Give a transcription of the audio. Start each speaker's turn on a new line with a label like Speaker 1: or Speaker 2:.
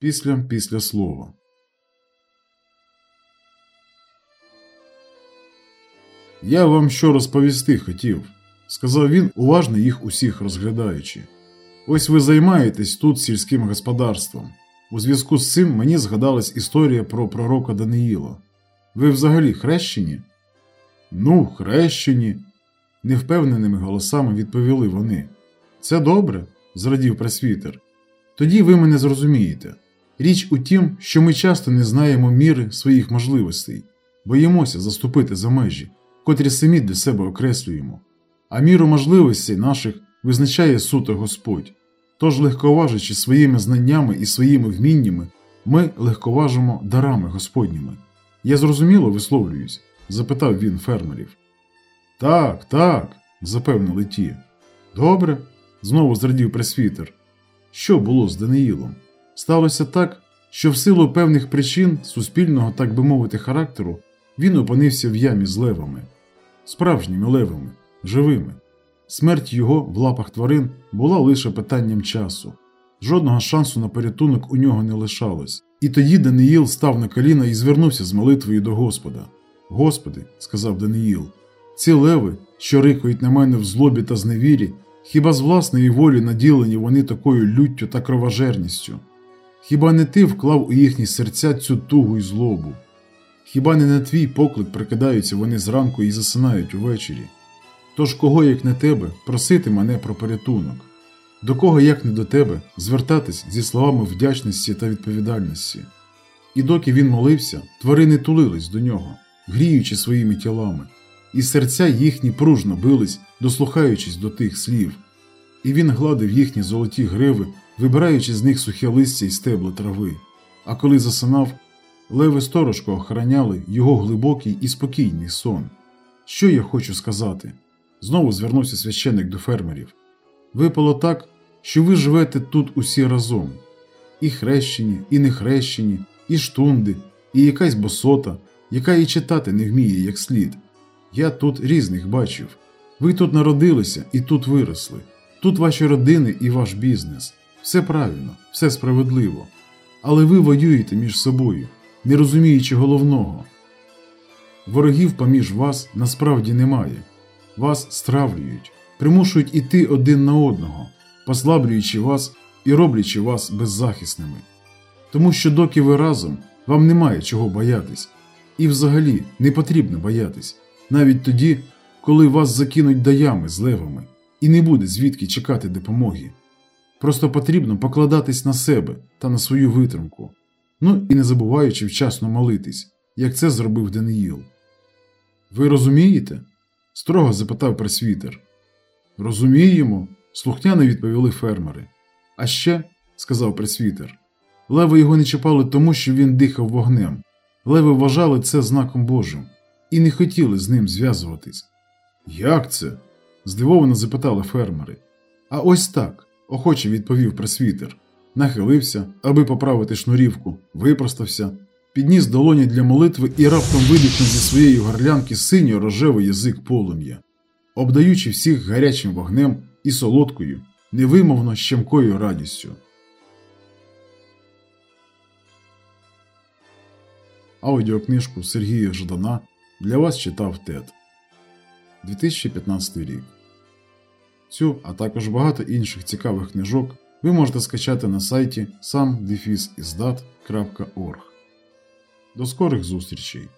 Speaker 1: після після слова. Я вам що розповісти хотів, сказав він, уважно їх усіх розглядаючи. Ось ви займаєтесь тут сільським господарством. У зв'язку з цим мені згадалась історія про пророка Даниїла. Ви взагалі хрещені? Ну, хрещені, невпевненими голосами відповіли вони. Це добре, зрадів пресвітер. Тоді ви мене зрозумієте. Річ у тім, що ми часто не знаємо міри своїх можливостей, боїмося заступити за межі, котрі самі для себе окреслюємо, а міру можливостей наших визначає суто Господь. Тож, легковажачи своїми знаннями і своїми вміннями, ми легковажимо дарами Господніми. Я зрозуміло висловлююсь? запитав він фермерів. Так, так, запевнили ті. Добре, знову зрадів пресвітер. Що було з Даниїлом? Сталося так, що в силу певних причин суспільного, так би мовити, характеру, він опинився в ямі з левами, справжніми левами, живими. Смерть його в лапах тварин була лише питанням часу. Жодного шансу на порятунок у нього не лишалось. І тоді Даниїл став на коліна і звернувся з молитвою до Господа. Господи, сказав Даниїл, ці леви, що рикають на мене в злобі та зневірі, хіба з власної волі наділені вони такою люттю та кровожерністю? Хіба не ти вклав у їхні серця цю тугу й злобу? Хіба не на твій поклик прикидаються вони зранку і засинають увечері? Тож кого, як не тебе, просити мене про порятунок? До кого, як не до тебе, звертатись зі словами вдячності та відповідальності? І доки він молився, тварини тулились до нього, гріючи своїми тілами, і серця їхні пружно бились, дослухаючись до тих слів, і він гладив їхні золоті гриви, вибираючи з них сухе листя і стебла трави. А коли засинав, леви сторожко охороняли його глибокий і спокійний сон. Що я хочу сказати? Знову звернувся священик до фермерів. Випало так, що ви живете тут усі разом і хрещені, і нехрещені, і штунди, і якась босота, яка і читати не вміє як слід. Я тут різних бачив. Ви тут народилися і тут виросли. Тут ваші родини і ваш бізнес. Все правильно, все справедливо. Але ви воюєте між собою, не розуміючи головного. Ворогів поміж вас насправді немає. Вас стравлюють, примушують іти один на одного, послаблюючи вас і роблячи вас беззахисними. Тому що, доки ви разом, вам немає чого боятись, і взагалі не потрібно боятись, навіть тоді, коли вас закинуть до ями з левами, і не буде звідки чекати допомоги. Просто потрібно покладатись на себе та на свою витримку, ну і не забуваючи вчасно молитись, як це зробив Даниїл. Ви розумієте? строго запитав пресвітер. Розуміємо, слухняно відповіли фермери. А ще, сказав пресвітер, леви його не чіпали тому, що він дихав вогнем. Леви вважали це знаком Божим і не хотіли з ним зв'язуватись. Як це? здивовано запитали фермери. А ось так, охоче відповів пресвітер. Нахилився, аби поправити шнурівку, випростався, підніс долоні для молитви і раптом видихнув зі своєї горлянки синьо рожевий язик полум'я, обдаючи всіх гарячим вогнем і солодкою, невимовно щемкою радістю. Аудіокнижку Сергія Ждана для вас читав ТЕД 2015 рік. Цю, а також багато інших цікавих книжок ви можете скачати на сайті samdefisizdat.org. До скорих зустрічей!